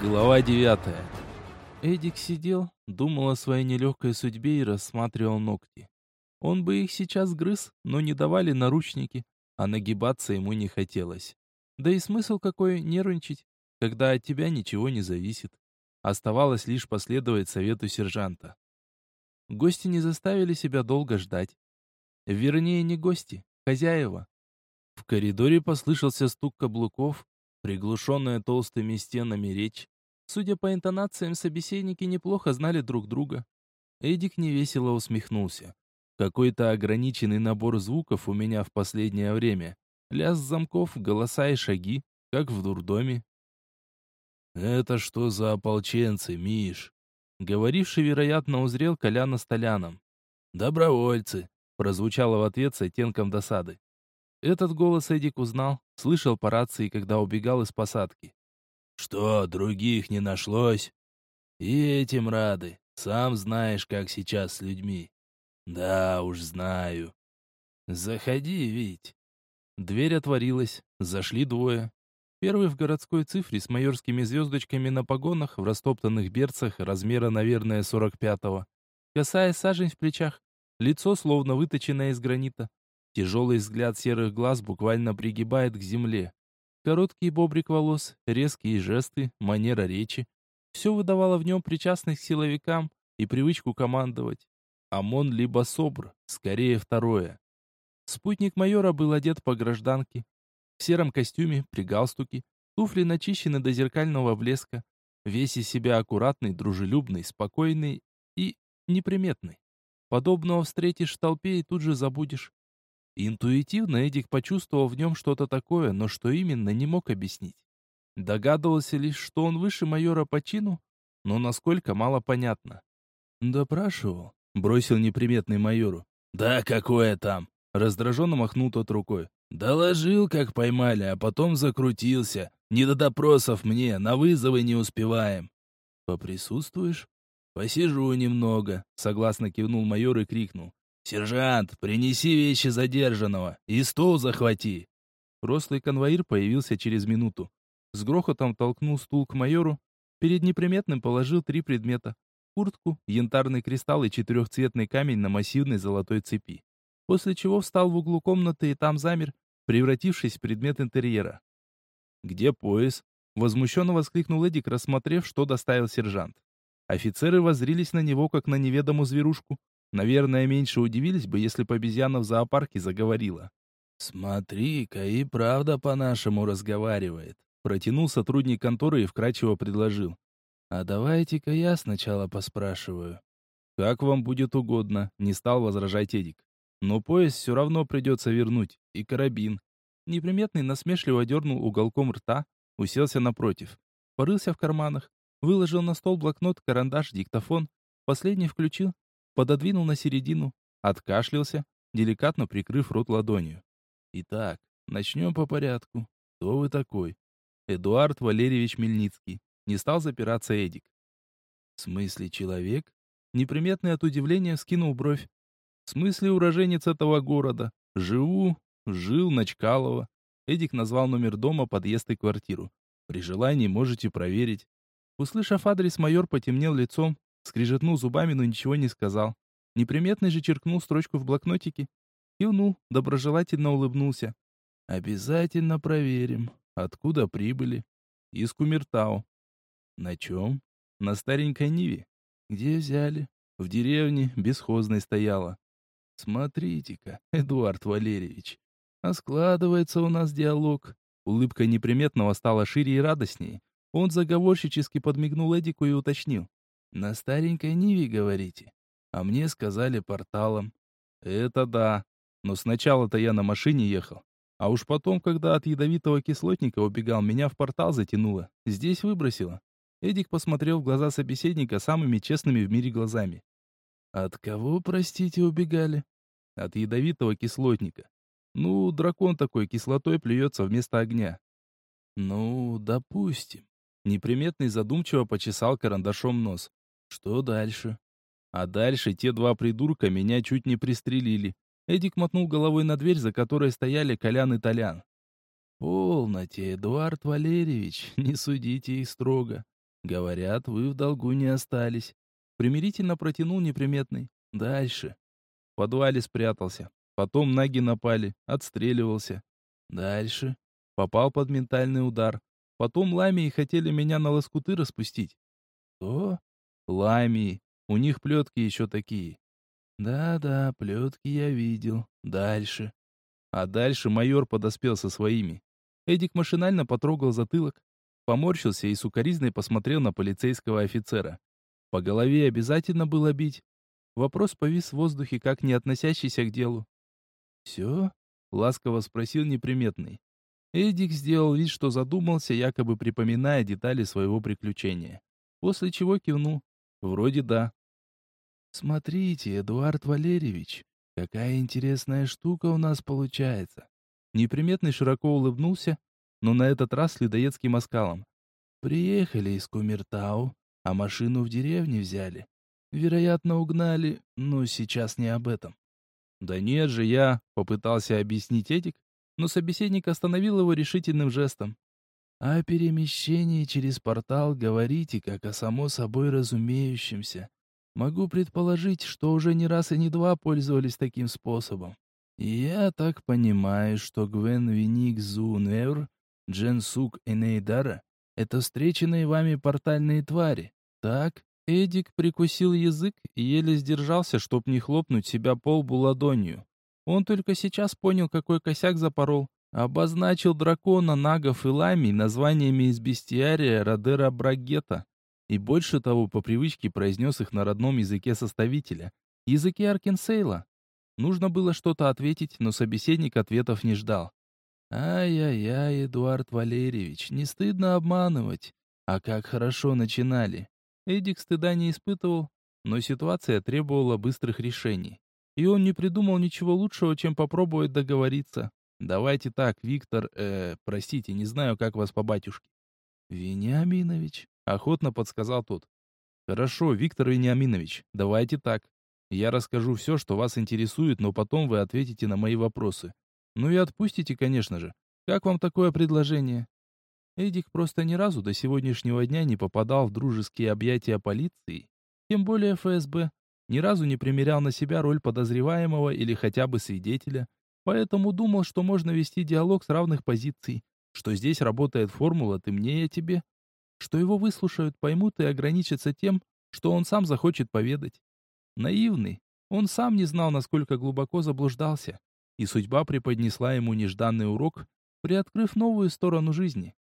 Глава девятая. Эдик сидел, думал о своей нелегкой судьбе и рассматривал ногти. Он бы их сейчас грыз, но не давали наручники, а нагибаться ему не хотелось. Да и смысл какой нервничать, когда от тебя ничего не зависит. Оставалось лишь последовать совету сержанта. Гости не заставили себя долго ждать. Вернее, не гости, хозяева. В коридоре послышался стук каблуков, Приглушенная толстыми стенами речь. Судя по интонациям, собеседники неплохо знали друг друга. Эдик невесело усмехнулся. Какой-то ограниченный набор звуков у меня в последнее время. Лязг замков, голоса и шаги, как в дурдоме. «Это что за ополченцы, Миш?» Говоривший, вероятно, узрел Коляна с. «Добровольцы», — прозвучало в ответ с оттенком досады. Этот голос Эдик узнал, слышал по рации, когда убегал из посадки. «Что, других не нашлось?» «И этим рады. Сам знаешь, как сейчас с людьми». «Да уж знаю». «Заходи, Вить». Дверь отворилась, зашли двое. Первый в городской цифре с майорскими звездочками на погонах, в растоптанных берцах, размера, наверное, сорок пятого. Косая сажень в плечах, лицо словно выточенное из гранита. Тяжелый взгляд серых глаз буквально пригибает к земле. Короткий бобрик волос, резкие жесты, манера речи. Все выдавало в нем причастность к силовикам и привычку командовать. ОМОН либо СОБР, скорее второе. Спутник майора был одет по гражданке. В сером костюме, при галстуке, туфли начищены до зеркального блеска. Весь из себя аккуратный, дружелюбный, спокойный и неприметный. Подобного встретишь в толпе и тут же забудешь. Интуитивно Эдик почувствовал в нем что-то такое, но что именно, не мог объяснить. Догадывался лишь, что он выше майора по чину, но насколько мало понятно. «Допрашивал», — бросил неприметный майору. «Да какое там?» — раздраженно махнул тот рукой. «Доложил, как поймали, а потом закрутился. Не до допросов мне, на вызовы не успеваем». «Поприсутствуешь?» «Посижу немного», — согласно кивнул майор и крикнул. «Сержант, принеси вещи задержанного и стул захвати!» Рослый конвоир появился через минуту. С грохотом толкнул стул к майору, перед неприметным положил три предмета. Куртку, янтарный кристалл и четырехцветный камень на массивной золотой цепи. После чего встал в углу комнаты и там замер, превратившись в предмет интерьера. «Где пояс?» — возмущенно воскликнул Эдик, рассмотрев, что доставил сержант. Офицеры воззрились на него, как на неведомую зверушку. Наверное, меньше удивились бы, если бы обезьяна в зоопарке заговорила. «Смотри-ка, и правда по-нашему разговаривает», — протянул сотрудник конторы и вкратчиво предложил. «А давайте-ка я сначала поспрашиваю». «Как вам будет угодно», — не стал возражать Эдик. «Но пояс все равно придется вернуть, и карабин». Неприметный насмешливо дернул уголком рта, уселся напротив. Порылся в карманах, выложил на стол блокнот, карандаш, диктофон. Последний включил, пододвинул на середину, откашлялся, деликатно прикрыв рот ладонью. Итак, начнем по порядку. Кто вы такой? Эдуард Валерьевич Мельницкий. Не стал запираться Эдик. В смысле человек? Неприметный от удивления скинул бровь. В смысле уроженец этого города? Живу, жил на Чкалово. Эдик назвал номер дома, подъезд и квартиру. При желании можете проверить. Услышав адрес, майор потемнел лицом, Скрижетнул зубами, но ничего не сказал. Неприметный же черкнул строчку в блокнотике. Кивнул, доброжелательно улыбнулся. «Обязательно проверим. Откуда прибыли?» «Из Кумертау». «На чем?» «На старенькой Ниве». «Где взяли?» «В деревне бесхозной стояла». «Смотрите-ка, Эдуард Валерьевич, а складывается у нас диалог». Улыбка неприметного стала шире и радостнее. Он заговорщически подмигнул Эдику и уточнил. На старенькой Ниве, говорите? А мне сказали порталом. Это да. Но сначала-то я на машине ехал. А уж потом, когда от ядовитого кислотника убегал, меня в портал затянуло. Здесь выбросило. Эдик посмотрел в глаза собеседника самыми честными в мире глазами. «От кого, простите, убегали?» «От ядовитого кислотника. Ну, дракон такой кислотой плюется вместо огня». «Ну, допустим». Неприметный задумчиво почесал карандашом нос. Что дальше? А дальше те два придурка меня чуть не пристрелили. Эдик мотнул головой на дверь, за которой стояли Колян и Толян. «Полноте, Эдуард Валерьевич, не судите их строго. Говорят, вы в долгу не остались. Примирительно протянул неприметный. Дальше. В подвале спрятался. Потом наги напали, отстреливался. Дальше. Попал под ментальный удар. Потом ламии хотели меня на лоскуты распустить. Что? Ламии. У них плетки еще такие. Да-да, плетки я видел. Дальше. А дальше майор подоспел со своими. Эдик машинально потрогал затылок, поморщился и сукоризной посмотрел на полицейского офицера. По голове обязательно было бить. Вопрос повис в воздухе, как не относящийся к делу. «Все?» — ласково спросил неприметный. Эдик сделал вид, что задумался, якобы припоминая детали своего приключения. После чего кивнул. Вроде да. «Смотрите, Эдуард Валерьевич, какая интересная штука у нас получается». Неприметный широко улыбнулся, но на этот раз с людоедским оскалом. «Приехали из Кумертау, а машину в деревне взяли. Вероятно, угнали, но сейчас не об этом». «Да нет же, я...» — попытался объяснить Эдик, но собеседник остановил его решительным жестом. О перемещении через портал говорите, как о само собой разумеющемся. Могу предположить, что уже не раз и не два пользовались таким способом. я так понимаю, что Гвен Виник Зуневр, Дженсук и Нейдара — это встреченные вами портальные твари, так? Эдик прикусил язык и еле сдержался, чтоб не хлопнуть себя по лбу ладонью. Он только сейчас понял, какой косяк запорол. Обозначил дракона, нагов и ламий названиями из бестиария Родера Брагета. И больше того, по привычке произнес их на родном языке составителя, языке Аркенсейла. Нужно было что-то ответить, но собеседник ответов не ждал. «Ай-яй-яй, Эдуард Валерьевич, не стыдно обманывать. А как хорошо начинали». Эдик стыда не испытывал, но ситуация требовала быстрых решений. И он не придумал ничего лучшего, чем попробовать договориться. Давайте так, Виктор, э, простите, не знаю, как вас по батюшке. Вениаминович, охотно подсказал тот. Хорошо, Виктор Вениаминович, давайте так. Я расскажу все, что вас интересует, но потом вы ответите на мои вопросы. Ну и отпустите, конечно же. Как вам такое предложение? Эдик просто ни разу до сегодняшнего дня не попадал в дружеские объятия полиции, тем более ФСБ. Ни разу не примерял на себя роль подозреваемого или хотя бы свидетеля. Поэтому думал, что можно вести диалог с равных позиций, что здесь работает формула «ты мне, я тебе», что его выслушают, поймут и ограничатся тем, что он сам захочет поведать. Наивный, он сам не знал, насколько глубоко заблуждался, и судьба преподнесла ему нежданный урок, приоткрыв новую сторону жизни.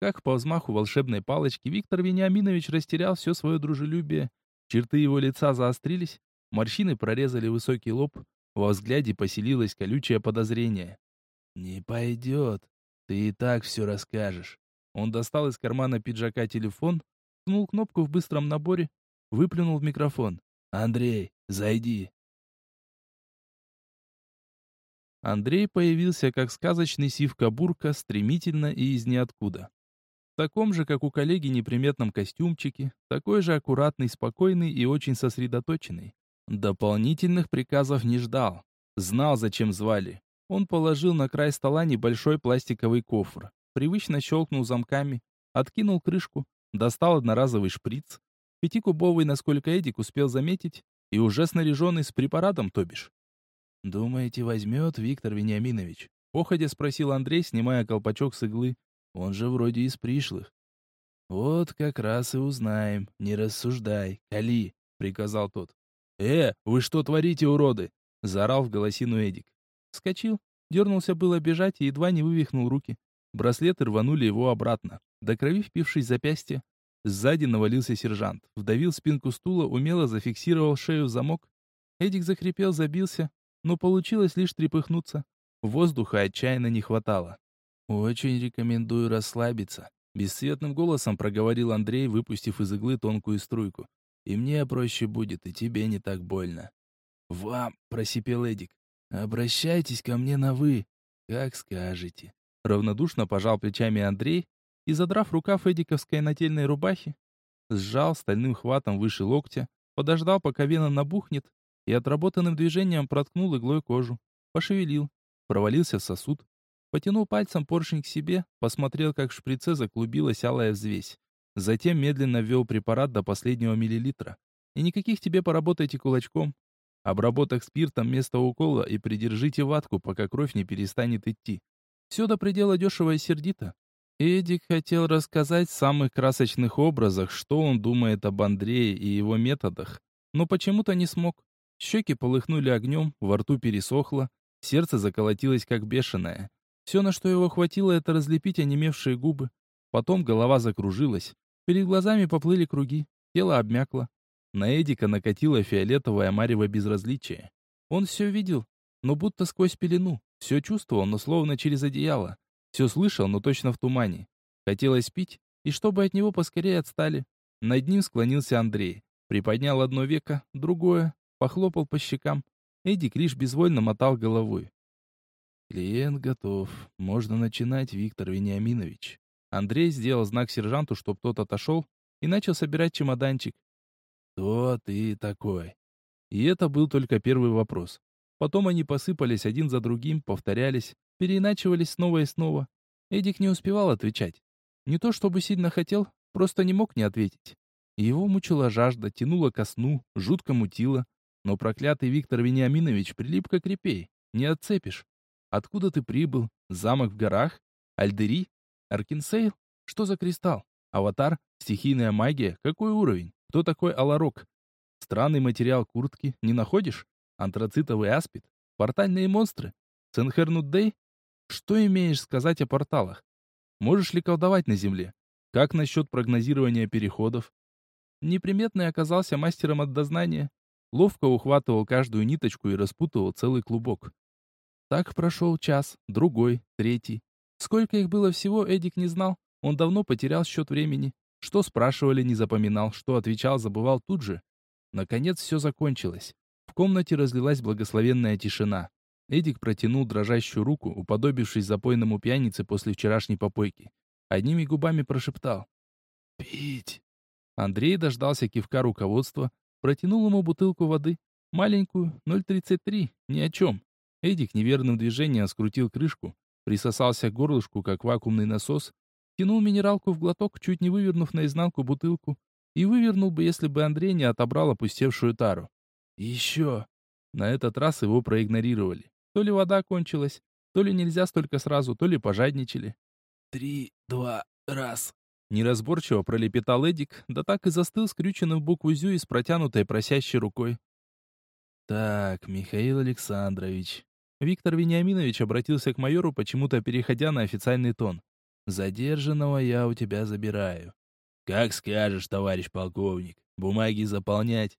Как по взмаху волшебной палочки Виктор Вениаминович растерял все свое дружелюбие, черты его лица заострились, морщины прорезали высокий лоб, во взгляде поселилось колючее подозрение. «Не пойдет. Ты и так все расскажешь». Он достал из кармана пиджака телефон, ткнул кнопку в быстром наборе, выплюнул в микрофон. «Андрей, зайди». Андрей появился как сказочный сивка-бурка, стремительно и из ниоткуда. В таком же, как у коллеги, неприметном костюмчике, такой же аккуратный, спокойный и очень сосредоточенный. Дополнительных приказов не ждал. Знал, зачем звали. Он положил на край стола небольшой пластиковый кофр. Привычно щелкнул замками, откинул крышку, достал одноразовый шприц. Пятикубовый, насколько Эдик успел заметить, и уже снаряженный с препаратом, то бишь. «Думаете, возьмет Виктор Вениаминович?» Походя спросил Андрей, снимая колпачок с иглы. «Он же вроде из пришлых». «Вот как раз и узнаем. Не рассуждай. Кали», — приказал тот. «Э, вы что творите, уроды?» — заорал в голосину Эдик. Вскочил, дернулся было бежать и едва не вывихнул руки. Браслеты рванули его обратно. До крови впившись в запястье, сзади навалился сержант. Вдавил спинку стула, умело зафиксировал шею в замок. Эдик захрипел, забился, но получилось лишь трепыхнуться. Воздуха отчаянно не хватало. «Очень рекомендую расслабиться», — бесцветным голосом проговорил Андрей, выпустив из иглы тонкую струйку. И мне проще будет, и тебе не так больно. Вам, просипел Эдик. Обращайтесь ко мне на вы, как скажете. Равнодушно пожал плечами Андрей и, задрав рукав эдиковской нательной рубахи, сжал стальным хватом выше локтя, подождал, пока вена набухнет, и отработанным движением проткнул иглой кожу. Пошевелил, провалился в сосуд, потянул пальцем поршень к себе, посмотрел, как в шприце заклубилась алая взвесь. Затем медленно ввел препарат до последнего миллилитра. И никаких тебе поработайте кулачком. Обработок спиртом место укола и придержите ватку, пока кровь не перестанет идти. Все до предела дешево и сердито. Эдик хотел рассказать в самых красочных образах, что он думает об Андрее и его методах, но почему-то не смог. Щеки полыхнули огнем, во рту пересохло, сердце заколотилось как бешеное. Все, на что его хватило, это разлепить онемевшие губы. Потом голова закружилась, перед глазами поплыли круги, тело обмякло. На Эдика накатило фиолетовое марево безразличие. Он все видел, но будто сквозь пелену, все чувствовал, но словно через одеяло. Все слышал, но точно в тумане. Хотелось пить, и чтобы от него поскорее отстали. Над ним склонился Андрей. Приподнял одно веко, другое, похлопал по щекам. Эдик лишь безвольно мотал головой. «Клиент готов. Можно начинать, Виктор Вениаминович». Андрей сделал знак сержанту, чтоб тот отошел, и начал собирать чемоданчик. «Кто ты такой?» И это был только первый вопрос. Потом они посыпались один за другим, повторялись, переиначивались снова и снова. Эдик не успевал отвечать. Не то чтобы сильно хотел, просто не мог не ответить. Его мучила жажда, тянула ко сну, жутко мутила. Но проклятый Виктор Вениаминович прилип как репей. Не отцепишь. Откуда ты прибыл? Замок в горах? Альдери? Аркинсейл? Что за кристалл? Аватар? Стихийная магия? Какой уровень? Кто такой Аларок? Странный материал куртки. Не находишь? Антрацитовый аспид? Портальные монстры? Ценхернуддей? Что имеешь сказать о порталах? Можешь ли колдовать на Земле? Как насчет прогнозирования переходов? Неприметный оказался мастером от дознания. Ловко ухватывал каждую ниточку и распутывал целый клубок. Так прошел час, другой, третий. Сколько их было всего, Эдик не знал. Он давно потерял счет времени. Что спрашивали, не запоминал, что отвечал, забывал тут же. Наконец все закончилось. В комнате разлилась благословенная тишина. Эдик протянул дрожащую руку, уподобившись запойному пьянице после вчерашней попойки. Одними губами прошептал. «Пить!» Андрей дождался кивка руководства, протянул ему бутылку воды. Маленькую, 0,33, ни о чем. Эдик неверным движением скрутил крышку, присосался к горлышку, как вакуумный насос, тянул минералку в глоток, чуть не вывернув наизнанку бутылку, и вывернул бы, если бы Андрей не отобрал опустевшую тару. «Еще!» На этот раз его проигнорировали. То ли вода кончилась, то ли нельзя столько сразу, то ли пожадничали. «Три, два, раз!» Неразборчиво пролепетал Эдик, да так и застыл скрюченным в букву «зю» и с протянутой просящей рукой. «Так, Михаил Александрович, Виктор Вениаминович обратился к майору, почему-то переходя на официальный тон. «Задержанного я у тебя забираю». «Как скажешь, товарищ полковник. Бумаги заполнять».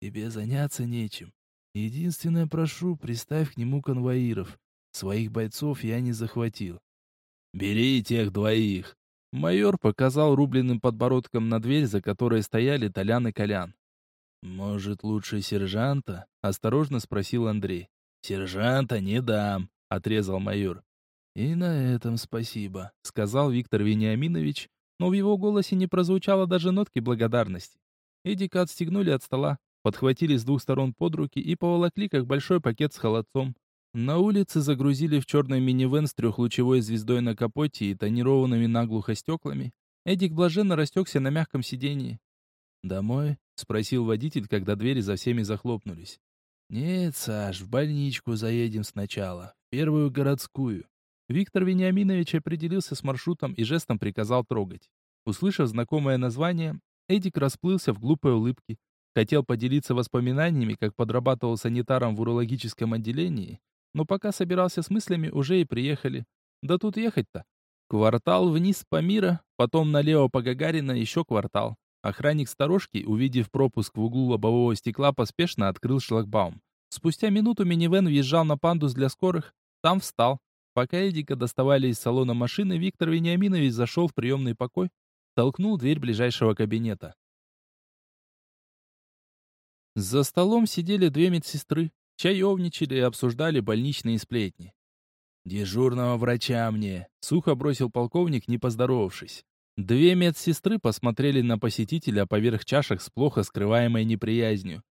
«Тебе заняться нечем. Единственное прошу, приставь к нему конвоиров. Своих бойцов я не захватил». «Бери тех двоих». Майор показал рубленным подбородком на дверь, за которой стояли Толян и Колян. «Может, лучше сержанта?» — осторожно спросил Андрей. «Сержанта не дам», — отрезал майор. «И на этом спасибо», — сказал Виктор Вениаминович, но в его голосе не прозвучало даже нотки благодарности. Эдика отстегнули от стола, подхватили с двух сторон под руки и поволокли, как большой пакет с холодцом. На улице загрузили в черный минивэн с трехлучевой звездой на капоте и тонированными наглухо стеклами. Эдик блаженно растекся на мягком сидении. «Домой?» — спросил водитель, когда двери за всеми захлопнулись. «Нет, Саш, в больничку заедем сначала, первую городскую». Виктор Вениаминович определился с маршрутом и жестом приказал трогать. Услышав знакомое название, Эдик расплылся в глупой улыбке. Хотел поделиться воспоминаниями, как подрабатывал санитаром в урологическом отделении, но пока собирался с мыслями, уже и приехали. Да тут ехать-то. Квартал вниз по Мира, потом налево по Гагарина, еще квартал. Охранник сторожки, увидев пропуск в углу лобового стекла, поспешно открыл шлагбаум. Спустя минуту минивэн въезжал на пандус для скорых. Там встал. Пока Эдика доставали из салона машины, Виктор Вениаминович зашел в приемный покой, толкнул дверь ближайшего кабинета. За столом сидели две медсестры, чаевничали и обсуждали больничные сплетни. «Дежурного врача мне», — сухо бросил полковник, не поздоровавшись. Две медсестры посмотрели на посетителя поверх чашек с плохо скрываемой неприязнью.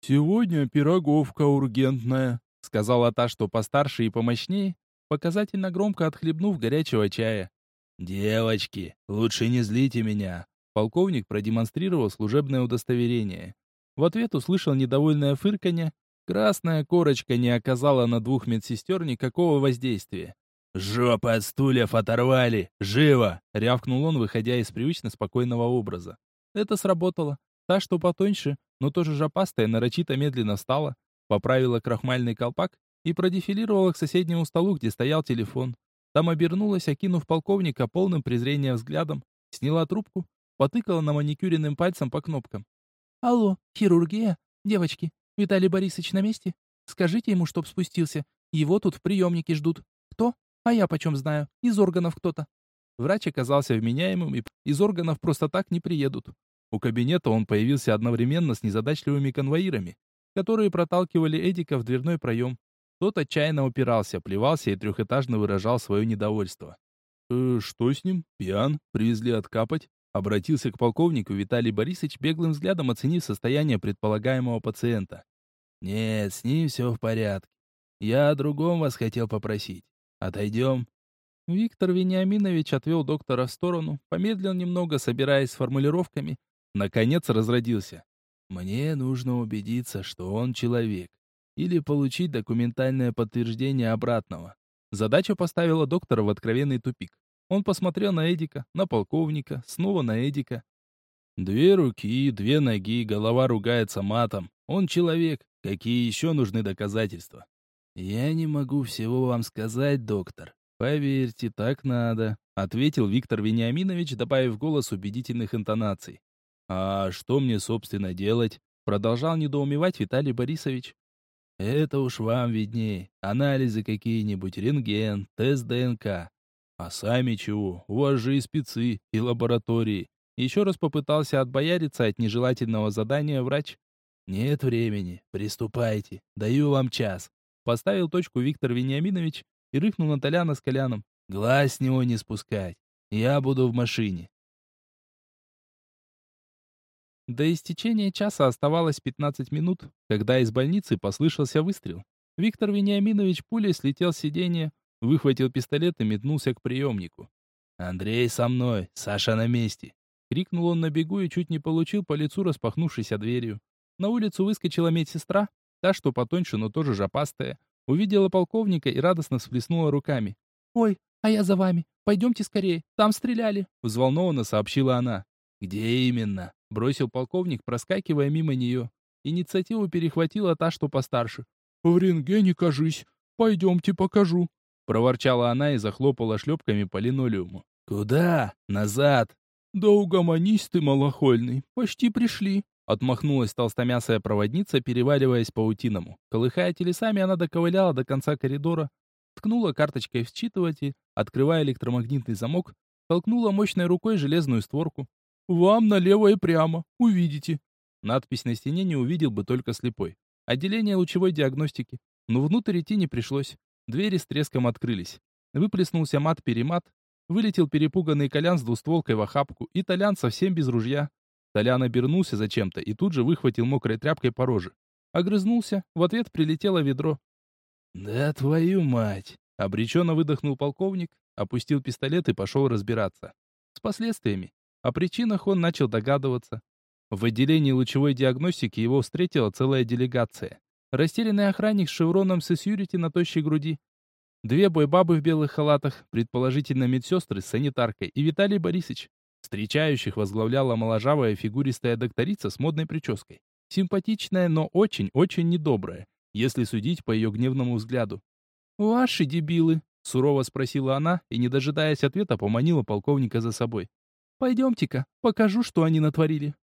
«Сегодня пироговка ургентная», — сказала та, что постарше и помощнее, показательно громко отхлебнув горячего чая. «Девочки, лучше не злите меня. Полковник продемонстрировал служебное удостоверение. В ответ услышал недовольное фырканье. Красная корочка не оказала на двух медсестер никакого воздействия. «Жопы от стульев оторвали! Живо!» — рявкнул он, выходя из привычно спокойного образа. Это сработало. Та, что потоньше, но тоже жопастая, нарочито медленно встала, поправила крахмальный колпак и продефилировала к соседнему столу, где стоял телефон. Там обернулась, окинув полковника полным презрения взглядом, сняла трубку, потыкала на маникюренным пальцем по кнопкам. «Алло, хирургия? Девочки, Виталий Борисович на месте? Скажите ему, чтоб спустился. Его тут в приемнике ждут. Кто? А я почем знаю? Из органов кто-то». Врач оказался вменяемым, и из органов просто так не приедут. У кабинета он появился одновременно с незадачливыми конвоирами, которые проталкивали Эдика в дверной проем. Тот отчаянно упирался, плевался и трехэтажно выражал свое недовольство. «Э, «Что с ним? Пьян? Привезли откапать?» Обратился к полковнику Виталий Борисович, беглым взглядом оценив состояние предполагаемого пациента. «Нет, с ним все в порядке. Я о другом вас хотел попросить. Отойдем?» Виктор Вениаминович отвел доктора в сторону, помедлил немного, собираясь с формулировками. Наконец разродился. «Мне нужно убедиться, что он человек или получить документальное подтверждение обратного. Задача поставила доктора в откровенный тупик. Он посмотрел на Эдика, на полковника, снова на Эдика. Две руки, две ноги, голова ругается матом. Он человек. Какие еще нужны доказательства? Я не могу всего вам сказать, доктор. Поверьте, так надо, ответил Виктор Вениаминович, добавив голос убедительных интонаций. А что мне, собственно, делать? Продолжал недоумевать Виталий Борисович. Это уж вам виднее. Анализы какие-нибудь, рентген, тест ДНК. А сами чего? У вас же и спецы, и лаборатории. Еще раз попытался отбояриться от нежелательного задания врач. Нет времени. Приступайте. Даю вам час. Поставил точку Виктор Вениаминович и рыкнул на Толяна с Коляном. Глаз с него не спускать. Я буду в машине. До истечения часа оставалось 15 минут, когда из больницы послышался выстрел. Виктор Вениаминович пулей слетел с сиденья, выхватил пистолет и метнулся к приемнику. «Андрей со мной, Саша на месте!» Крикнул он на бегу и чуть не получил по лицу распахнувшейся дверью. На улицу выскочила медсестра, та, что потоньше, но тоже жопастая. Увидела полковника и радостно всплеснула руками. «Ой, а я за вами. Пойдемте скорее. Там стреляли!» Взволнованно сообщила она. «Где именно?» Бросил полковник, проскакивая мимо нее. Инициативу перехватила та, что постарше. «В рентгене, кажись. Пойдемте покажу». Проворчала она и захлопала шлепками по линолеуму. «Куда? Назад!» «Да угомонись ты, малохольный. Почти пришли». Отмахнулась толстомясая проводница, переваливаясь паутиному. Колыхая телесами, она доковыляла до конца коридора, ткнула карточкой в считыватель, открывая электромагнитный замок, толкнула мощной рукой железную створку. Вам налево и прямо. Увидите. Надпись на стене не увидел бы только слепой. Отделение лучевой диагностики. Но внутрь идти не пришлось. Двери с треском открылись. Выплеснулся мат-перемат. Вылетел перепуганный Колян с двустволкой в охапку, и Толян совсем без ружья. Толян обернулся зачем-то и тут же выхватил мокрой тряпкой по роже. Огрызнулся, в ответ прилетело ведро. «Да твою мать!» — обреченно выдохнул полковник, опустил пистолет и пошел разбираться. С последствиями. О причинах он начал догадываться. В отделении лучевой диагностики его встретила целая делегация. Растерянный охранник с шевроном сесьюрити на тощей груди. Две бойбабы в белых халатах, предположительно медсестры с санитаркой, и Виталий Борисович. Встречающих возглавляла моложавая фигуристая докторица с модной прической. Симпатичная, но очень-очень недобрая, если судить по ее гневному взгляду. «Ваши дебилы!» — сурово спросила она и, не дожидаясь ответа, поманила полковника за собой. Пойдемте-ка, покажу, что они натворили.